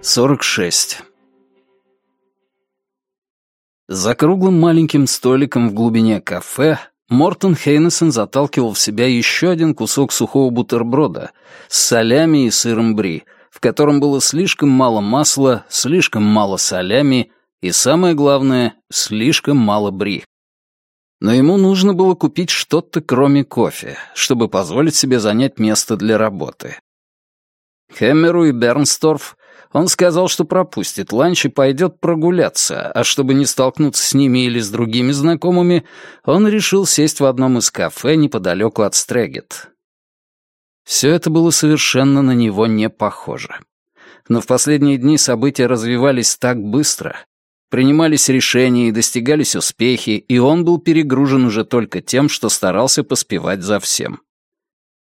Сорок шесть. За круглым маленьким столиком в глубине кафе Мортон Хейнесон заталкивал в себя еще один кусок сухого бутерброда с солями и сыром бри, в котором было слишком мало масла, слишком мало солями и, самое главное, слишком мало бри. Но ему нужно было купить что-то кроме кофе, чтобы позволить себе занять место для работы. Хэмеру и Бернсторф он сказал, что пропустит ланч и пойдет прогуляться, а чтобы не столкнуться с ними или с другими знакомыми, он решил сесть в одном из кафе неподалеку от Стрегет. Все это было совершенно на него не похоже. Но в последние дни события развивались так быстро, принимались решения и достигались успехи, и он был перегружен уже только тем, что старался поспевать за всем.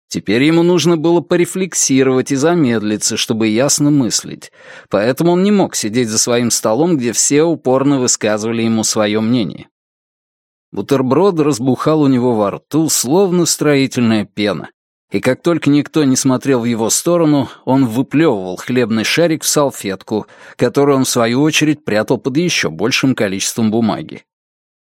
Теперь ему нужно было порефлексировать и замедлиться, чтобы ясно мыслить, поэтому он не мог сидеть за своим столом, где все упорно высказывали ему свое мнение. Бутерброд разбухал у него во рту, словно строительная пена, и как только никто не смотрел в его сторону, он выплевывал хлебный шарик в салфетку, которую он, в свою очередь, прятал под еще большим количеством бумаги.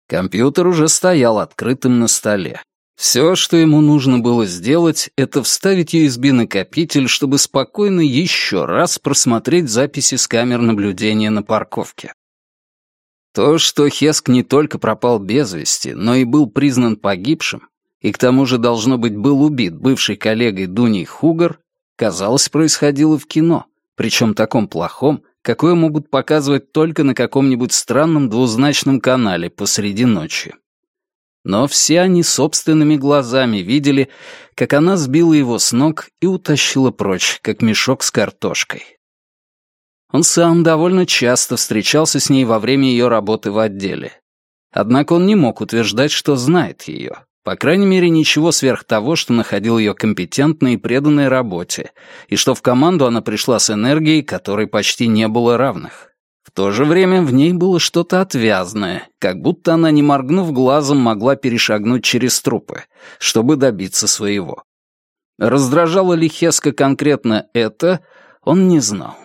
Компьютер уже стоял открытым на столе. Все, что ему нужно было сделать, это вставить USB-накопитель, чтобы спокойно еще раз просмотреть записи с камер наблюдения на парковке. То, что Хеск не только пропал без вести, но и был признан погибшим, и к тому же, должно быть, был убит бывшей коллегой Дуней Хугар, казалось, происходило в кино, причем таком плохом, какое могут показывать только на каком-нибудь странном двузначном канале посреди ночи. Но все они собственными глазами видели, как она сбила его с ног и утащила прочь, как мешок с картошкой. Он сам довольно часто встречался с ней во время ее работы в отделе. Однако он не мог утверждать, что знает ее. По крайней мере, ничего сверх того, что находил ее компетентной и преданной работе, и что в команду она пришла с энергией, которой почти не было равных. В то же время в ней было что-то отвязное, как будто она, не моргнув глазом, могла перешагнуть через трупы, чтобы добиться своего. Раздражало ли Хеска конкретно это, он не знал.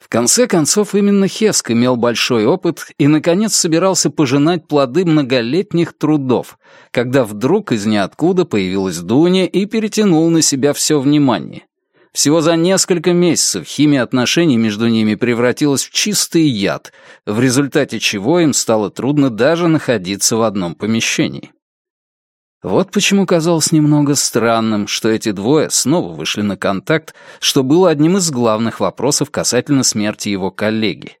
В конце концов, именно Хеск имел большой опыт и, наконец, собирался пожинать плоды многолетних трудов, когда вдруг из ниоткуда появилась Дуня и перетянул на себя все внимание. Всего за несколько месяцев химия отношений между ними превратилась в чистый яд, в результате чего им стало трудно даже находиться в одном помещении. Вот почему казалось немного странным, что эти двое снова вышли на контакт, что было одним из главных вопросов касательно смерти его коллеги.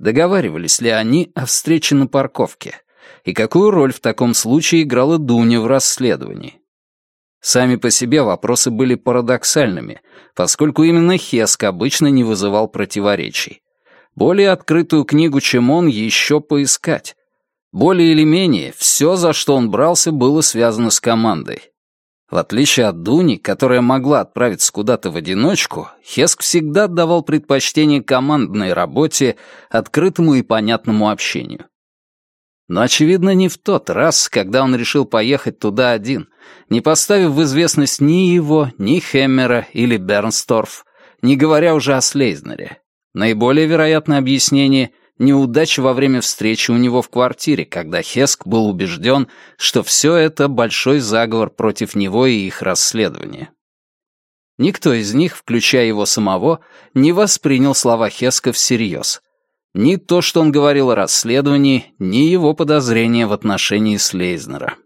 Договаривались ли они о встрече на парковке? И какую роль в таком случае играла Дуня в расследовании? Сами по себе вопросы были парадоксальными, поскольку именно Хеск обычно не вызывал противоречий. Более открытую книгу, чем он, еще поискать. Более или менее, все, за что он брался, было связано с командой. В отличие от Дуни, которая могла отправиться куда-то в одиночку, Хеск всегда давал предпочтение командной работе, открытому и понятному общению. Но, очевидно, не в тот раз, когда он решил поехать туда один, не поставив в известность ни его, ни Хеммера или Бернсторф, не говоря уже о Слейзнере. Наиболее вероятное объяснение — неудача во время встречи у него в квартире, когда Хеск был убежден, что все это большой заговор против него и их расследования. Никто из них, включая его самого, не воспринял слова Хеска всерьез — ни то, что он говорил о расследовании, ни его подозрения в отношении Слейзнера.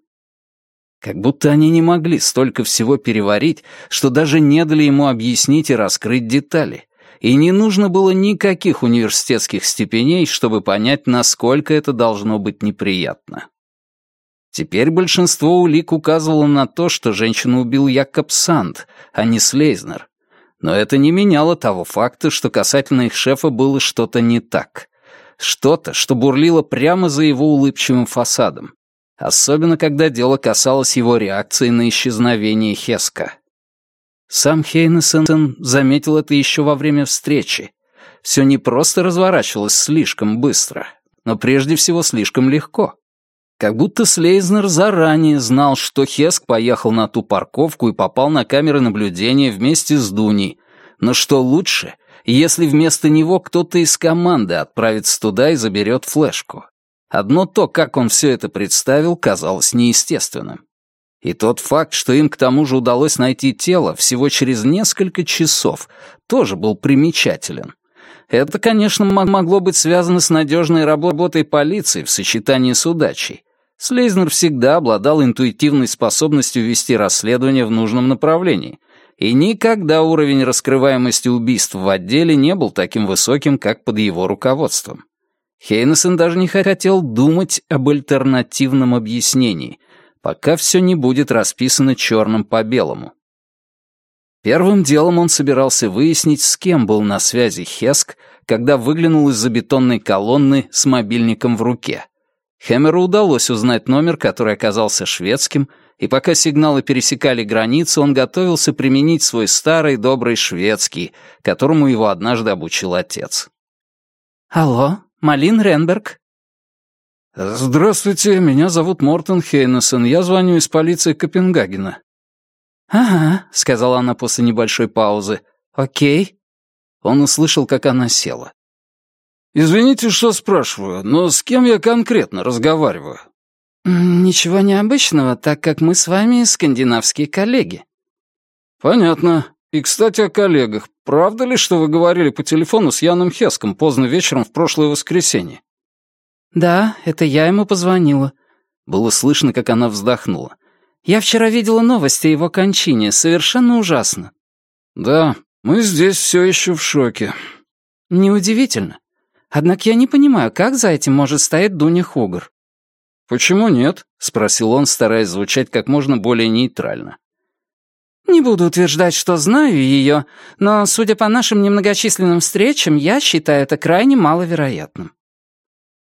Как будто они не могли столько всего переварить, что даже не дали ему объяснить и раскрыть детали. И не нужно было никаких университетских степеней, чтобы понять, насколько это должно быть неприятно. Теперь большинство улик указывало на то, что женщину убил Якоб Санд, а не Слейзнер, но это не меняло того факта, что касательно их шефа было что-то не так. Что-то, что бурлило прямо за его улыбчивым фасадом. Особенно, когда дело касалось его реакции на исчезновение Хеска. Сам Хейнесен заметил это еще во время встречи. Все не просто разворачивалось слишком быстро, но прежде всего слишком легко. Как будто Слейзнер заранее знал, что Хеск поехал на ту парковку и попал на камеры наблюдения вместе с Дуней. Но что лучше, если вместо него кто-то из команды отправится туда и заберет флешку. Одно то, как он все это представил, казалось неестественным. И тот факт, что им к тому же удалось найти тело всего через несколько часов, тоже был примечателен. Это, конечно, могло быть связано с надежной работой полиции в сочетании с удачей. Слейзнер всегда обладал интуитивной способностью вести расследование в нужном направлении, и никогда уровень раскрываемости убийств в отделе не был таким высоким, как под его руководством. Хейнесон даже не хотел думать об альтернативном объяснении, пока все не будет расписано черным по белому. Первым делом он собирался выяснить, с кем был на связи Хеск, когда выглянул из-за бетонной колонны с мобильником в руке. Хэмеру удалось узнать номер, который оказался шведским, и пока сигналы пересекали границу, он готовился применить свой старый добрый шведский, которому его однажды обучил отец. «Алло, Малин Ренберг?» «Здравствуйте, меня зовут Мортон Хейнесон, я звоню из полиции Копенгагена». «Ага», — сказала она после небольшой паузы. «Окей». Он услышал, как она села. «Извините, что спрашиваю, но с кем я конкретно разговариваю?» «Ничего необычного, так как мы с вами скандинавские коллеги». «Понятно. И, кстати, о коллегах. Правда ли, что вы говорили по телефону с Яном Хеском поздно вечером в прошлое воскресенье?» «Да, это я ему позвонила». Было слышно, как она вздохнула. «Я вчера видела новости о его кончине. Совершенно ужасно». «Да, мы здесь все еще в шоке». «Неудивительно. Однако я не понимаю, как за этим может стоять Дуня Хугар». «Почему нет?» — спросил он, стараясь звучать как можно более нейтрально. «Не буду утверждать, что знаю ее, но, судя по нашим немногочисленным встречам, я считаю это крайне маловероятным».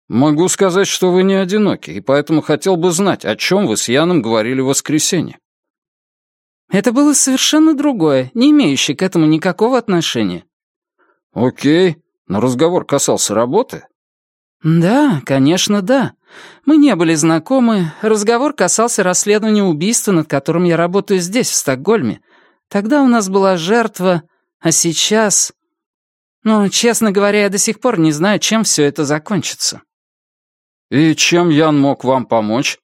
«Могу сказать, что вы не одиноки, и поэтому хотел бы знать, о чем вы с Яном говорили в воскресенье». «Это было совершенно другое, не имеющее к этому никакого отношения». «Окей, но разговор касался работы?» «Да, конечно, да. Мы не были знакомы. Разговор касался расследования убийства, над которым я работаю здесь, в Стокгольме. Тогда у нас была жертва, а сейчас... Ну, честно говоря, я до сих пор не знаю, чем все это закончится». «И чем Ян мог вам помочь?»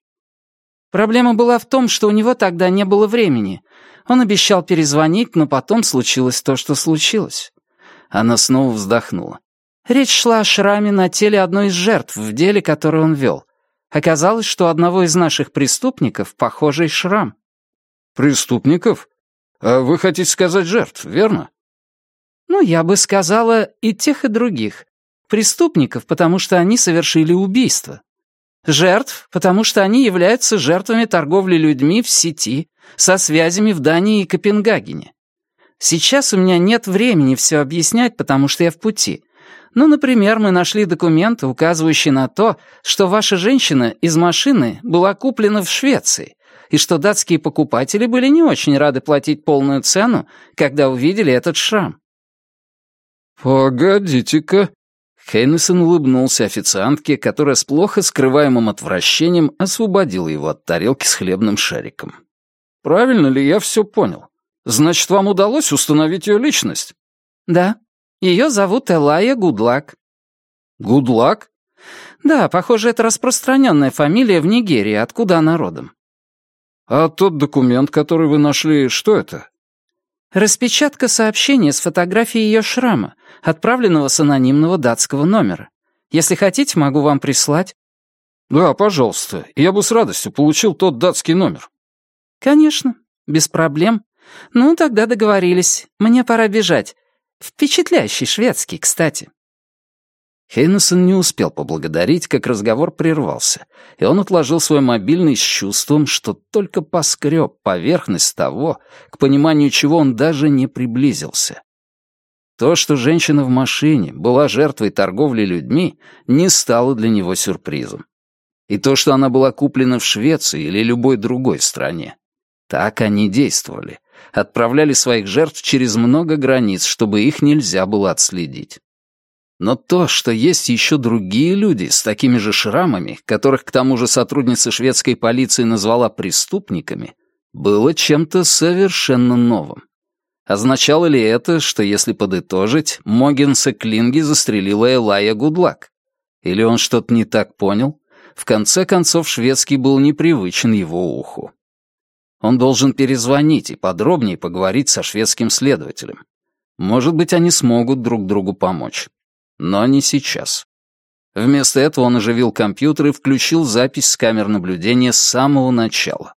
Проблема была в том, что у него тогда не было времени. Он обещал перезвонить, но потом случилось то, что случилось. Она снова вздохнула. Речь шла о шраме на теле одной из жертв в деле, которое он вел. Оказалось, что одного из наших преступников похожий шрам. «Преступников? А вы хотите сказать жертв, верно?» «Ну, я бы сказала и тех, и других. Преступников, потому что они совершили убийство. Жертв, потому что они являются жертвами торговли людьми в сети, со связями в Дании и Копенгагене. Сейчас у меня нет времени все объяснять, потому что я в пути. Ну, например, мы нашли документы, указывающие на то, что ваша женщина из машины была куплена в Швеции, и что датские покупатели были не очень рады платить полную цену, когда увидели этот шрам. «Погодите-ка», Хейнесон улыбнулся официантке, которая с плохо скрываемым отвращением освободила его от тарелки с хлебным шариком. «Правильно ли я все понял? Значит, вам удалось установить ее личность?» «Да. Ее зовут Элая Гудлак». «Гудлак?» «Да, похоже, это распространенная фамилия в Нигерии, откуда она родом». «А тот документ, который вы нашли, что это?» Распечатка сообщения с фотографией ее шрама, отправленного с анонимного датского номера. Если хотите, могу вам прислать». «Да, пожалуйста. Я бы с радостью получил тот датский номер». «Конечно, без проблем. Ну, тогда договорились. Мне пора бежать. Впечатляющий шведский, кстати». Хейнесон не успел поблагодарить, как разговор прервался, и он отложил свой мобильный с чувством, что только поскреб поверхность того, к пониманию чего он даже не приблизился. То, что женщина в машине была жертвой торговли людьми, не стало для него сюрпризом. И то, что она была куплена в Швеции или любой другой стране. Так они действовали. Отправляли своих жертв через много границ, чтобы их нельзя было отследить. Но то, что есть еще другие люди с такими же шрамами, которых к тому же сотрудница шведской полиции назвала преступниками, было чем-то совершенно новым. Означало ли это, что, если подытожить, Могинса Клинги застрелила Элая Гудлак? Или он что-то не так понял? В конце концов, шведский был непривычен его уху. Он должен перезвонить и подробнее поговорить со шведским следователем. Может быть, они смогут друг другу помочь. Но не сейчас. Вместо этого он оживил компьютер и включил запись с камер наблюдения с самого начала.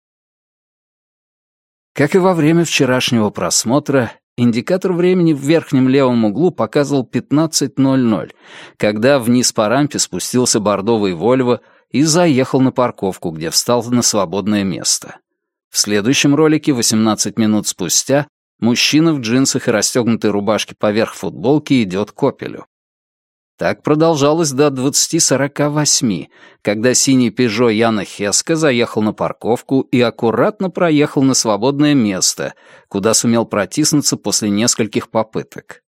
Как и во время вчерашнего просмотра, индикатор времени в верхнем левом углу показывал 15.00, когда вниз по рампе спустился бордовый «Вольво» и заехал на парковку, где встал на свободное место. В следующем ролике, 18 минут спустя, мужчина в джинсах и расстегнутой рубашке поверх футболки идет к «Опелю». Так продолжалось до 20.48, когда синий «Пежо» Яна Хеска заехал на парковку и аккуратно проехал на свободное место, куда сумел протиснуться после нескольких попыток.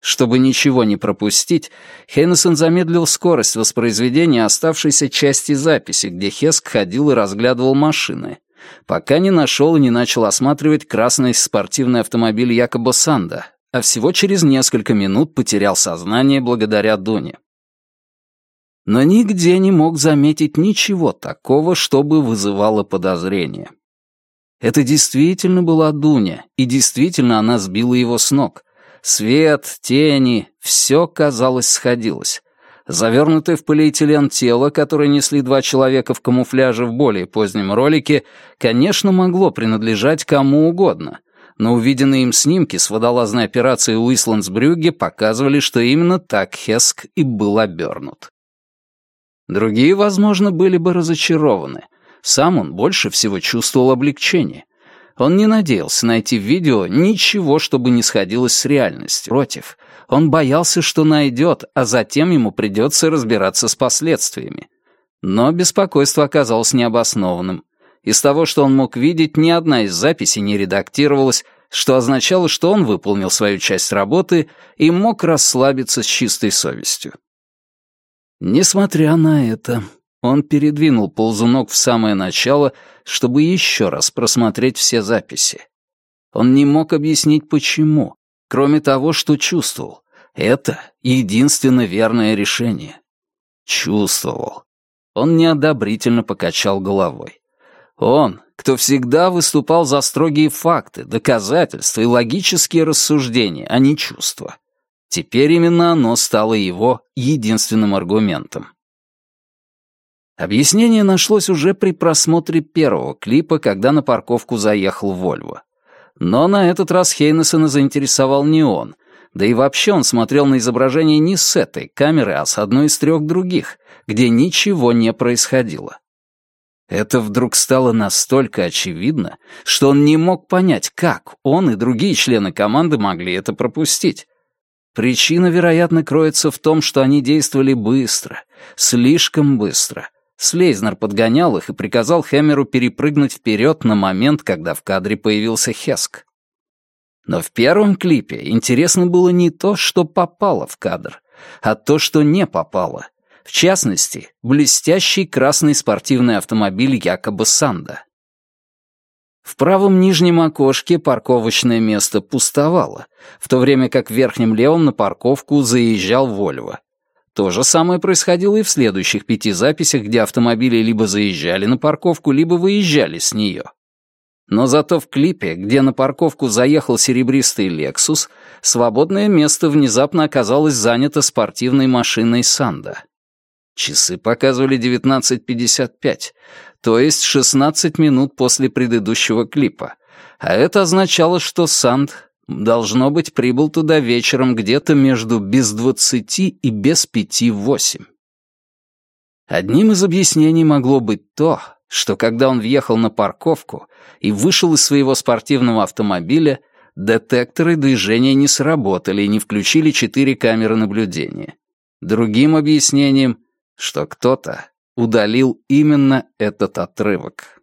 Чтобы ничего не пропустить, Хейнесон замедлил скорость воспроизведения оставшейся части записи, где Хеск ходил и разглядывал машины, пока не нашел и не начал осматривать красный спортивный автомобиль Якоба Санда, а всего через несколько минут потерял сознание благодаря Дуне. Но нигде не мог заметить ничего такого, чтобы вызывало подозрение. Это действительно была Дуня, и действительно она сбила его с ног. Свет, тени, все, казалось, сходилось. Завернутое в полиэтилен тело, которое несли два человека в камуфляже в более позднем ролике, конечно, могло принадлежать кому угодно — но увиденные им снимки с водолазной операции Уисландсбрюгге показывали, что именно так Хеск и был обернут. Другие, возможно, были бы разочарованы. Сам он больше всего чувствовал облегчение. Он не надеялся найти в видео ничего, чтобы не сходилось с реальностью. Против, он боялся, что найдет, а затем ему придется разбираться с последствиями. Но беспокойство оказалось необоснованным. Из того, что он мог видеть, ни одна из записей не редактировалась, что означало, что он выполнил свою часть работы и мог расслабиться с чистой совестью. Несмотря на это, он передвинул ползунок в самое начало, чтобы еще раз просмотреть все записи. Он не мог объяснить, почему, кроме того, что чувствовал. Это единственно верное решение. Чувствовал. Он неодобрительно покачал головой. Он, кто всегда выступал за строгие факты, доказательства и логические рассуждения, а не чувства. Теперь именно оно стало его единственным аргументом. Объяснение нашлось уже при просмотре первого клипа, когда на парковку заехал Вольво. Но на этот раз Хейнесона заинтересовал не он, да и вообще он смотрел на изображение не с этой камеры, а с одной из трех других, где ничего не происходило. Это вдруг стало настолько очевидно, что он не мог понять, как он и другие члены команды могли это пропустить. Причина, вероятно, кроется в том, что они действовали быстро, слишком быстро. Слейзнер подгонял их и приказал Хэмеру перепрыгнуть вперед на момент, когда в кадре появился Хеск. Но в первом клипе интересно было не то, что попало в кадр, а то, что не попало — в частности, блестящий красный спортивный автомобиль якобы Санда. В правом нижнем окошке парковочное место пустовало, в то время как в верхнем левом на парковку заезжал Вольво. То же самое происходило и в следующих пяти записях, где автомобили либо заезжали на парковку, либо выезжали с нее. Но зато в клипе, где на парковку заехал серебристый «Лексус», свободное место внезапно оказалось занято спортивной машиной «Санда». Часы показывали 19.55, то есть 16 минут после предыдущего клипа. А это означало, что Санд, должно быть, прибыл туда вечером где-то между без двадцати и без пяти восемь. Одним из объяснений могло быть то, что когда он въехал на парковку и вышел из своего спортивного автомобиля, детекторы движения не сработали и не включили четыре камеры наблюдения. Другим объяснением что кто-то удалил именно этот отрывок.